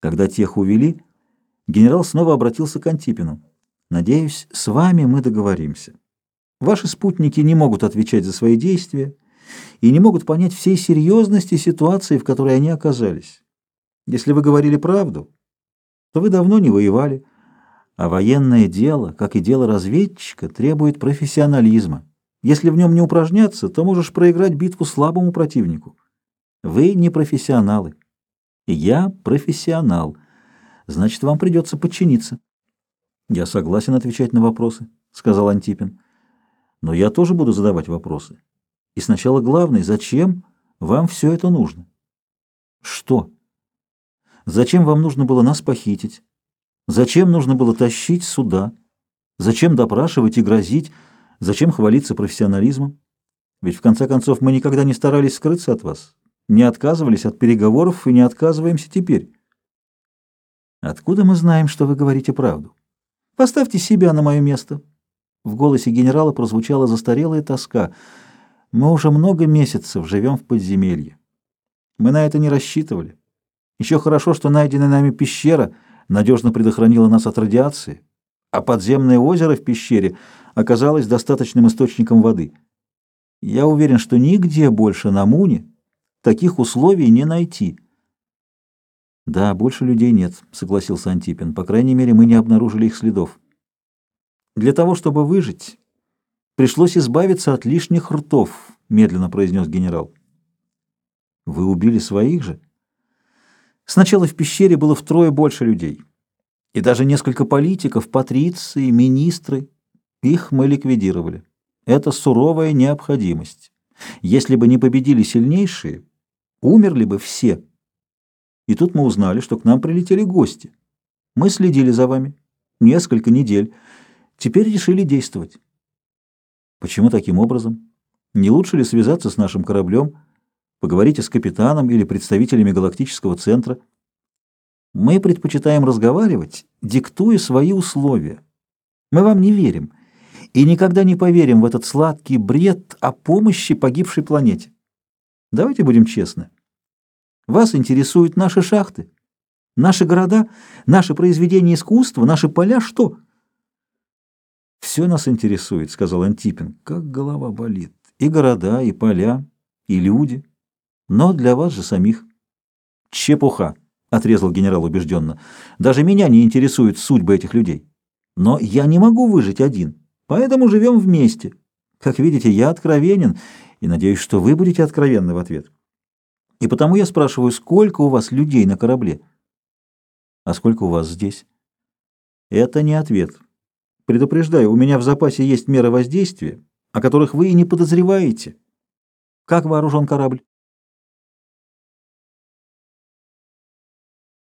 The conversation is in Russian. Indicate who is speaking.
Speaker 1: Когда тех увели, генерал снова обратился к Антипину. «Надеюсь, с вами мы договоримся. Ваши спутники не могут отвечать за свои действия и не могут понять всей серьезности ситуации, в которой они оказались. Если вы говорили правду, то вы давно не воевали, а военное дело, как и дело разведчика, требует профессионализма. Если в нем не упражняться, то можешь проиграть битву слабому противнику. Вы не профессионалы. Я профессионал. Значит, вам придется подчиниться. Я согласен отвечать на вопросы, сказал Антипин. Но я тоже буду задавать вопросы. И сначала главный, зачем вам все это нужно? Что? Зачем вам нужно было нас похитить? Зачем нужно было тащить сюда? Зачем допрашивать и грозить? Зачем хвалиться профессионализмом? Ведь в конце концов мы никогда не старались скрыться от вас, не отказывались от переговоров и не отказываемся теперь. Откуда мы знаем, что вы говорите правду? Поставьте себя на мое место. В голосе генерала прозвучала застарелая тоска. Мы уже много месяцев живем в подземелье. Мы на это не рассчитывали. Еще хорошо, что найденная нами пещера надежно предохранила нас от радиации, а подземное озеро в пещере оказалось достаточным источником воды. Я уверен, что нигде больше на Муне таких условий не найти. Да, больше людей нет, согласился Антипин. По крайней мере, мы не обнаружили их следов. Для того, чтобы выжить, пришлось избавиться от лишних ртов, медленно произнес генерал. Вы убили своих же? Сначала в пещере было втрое больше людей. И даже несколько политиков, патриции, министры. Их мы ликвидировали. Это суровая необходимость. Если бы не победили сильнейшие, умерли бы все. И тут мы узнали, что к нам прилетели гости. Мы следили за вами. Несколько недель. Теперь решили действовать. Почему таким образом? Не лучше ли связаться с нашим кораблем, Поговорите с капитаном или представителями галактического центра. Мы предпочитаем разговаривать, диктуя свои условия. Мы вам не верим и никогда не поверим в этот сладкий бред о помощи погибшей планете. Давайте будем честны. Вас интересуют наши шахты, наши города, наши произведения искусства, наши поля, что? Все нас интересует, сказал Антипин. Как голова болит. И города, и поля, и люди но для вас же самих. Чепуха, отрезал генерал убежденно. Даже меня не интересует судьба этих людей. Но я не могу выжить один, поэтому живем вместе. Как видите, я откровенен, и надеюсь, что вы будете откровенны в ответ. И потому я спрашиваю, сколько у вас людей на корабле? А сколько у вас здесь? Это не ответ. Предупреждаю, у меня в запасе есть меры воздействия, о которых вы и не подозреваете. Как вооружен корабль?